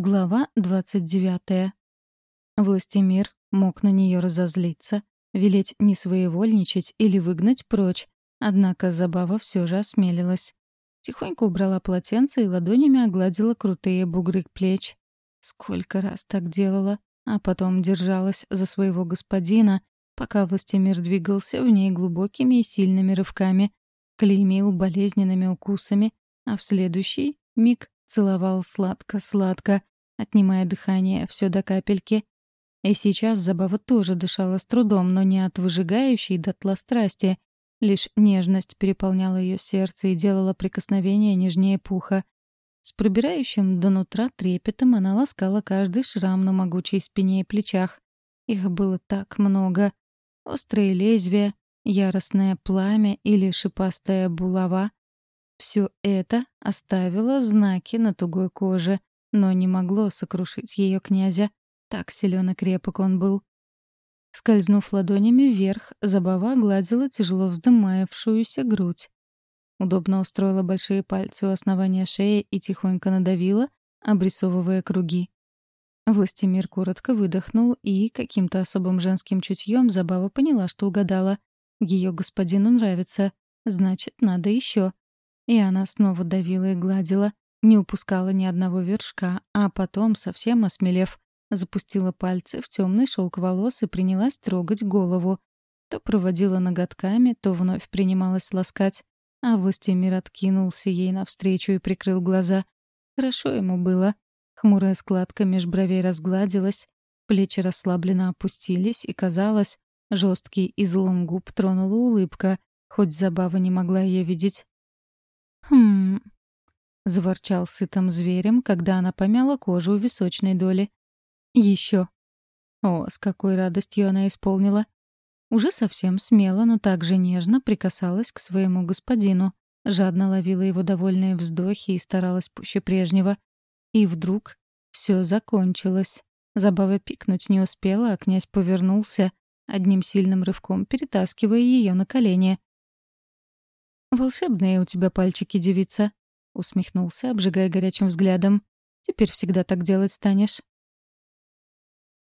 Глава 29. Властемир мог на нее разозлиться, велеть не своевольничать или выгнать прочь, однако Забава все же осмелилась. Тихонько убрала полотенце и ладонями огладила крутые бугры плеч. Сколько раз так делала, а потом держалась за своего господина, пока Властемир двигался в ней глубокими и сильными рывками, клеймил болезненными укусами, а в следующий миг целовал сладко-сладко, отнимая дыхание все до капельки. И сейчас Забава тоже дышала с трудом, но не от выжигающей дотла страсти. Лишь нежность переполняла ее сердце и делала прикосновение нежнее пуха. С пробирающим до нутра трепетом она ласкала каждый шрам на могучей спине и плечах. Их было так много. Острые лезвия, яростное пламя или шипастая булава. Все это оставило знаки на тугой коже, но не могло сокрушить ее князя. Так силен и крепок он был. Скользнув ладонями вверх, Забава гладила тяжело вздымаевшуюся грудь. Удобно устроила большие пальцы у основания шеи и тихонько надавила, обрисовывая круги. Властемир коротко выдохнул, и каким-то особым женским чутьем Забава поняла, что угадала. Ее господину нравится, значит, надо еще. И она снова давила и гладила, не упускала ни одного вершка, а потом, совсем осмелев, запустила пальцы в темный шелк волос и принялась трогать голову. То проводила ноготками, то вновь принималась ласкать. А Властемир откинулся ей навстречу и прикрыл глаза. Хорошо ему было. Хмурая складка меж бровей разгладилась, плечи расслабленно опустились, и, казалось, жесткий излом губ тронула улыбка, хоть забава не могла ее видеть. «Хм...» — заворчал сытым зверем, когда она помяла кожу у височной доли. «Еще». О, с какой радостью она исполнила. Уже совсем смело, но также нежно прикасалась к своему господину, жадно ловила его довольные вздохи и старалась пуще прежнего. И вдруг все закончилось. Забава пикнуть не успела, а князь повернулся, одним сильным рывком перетаскивая ее на колени. «Волшебные у тебя пальчики, девица», — усмехнулся, обжигая горячим взглядом. «Теперь всегда так делать станешь.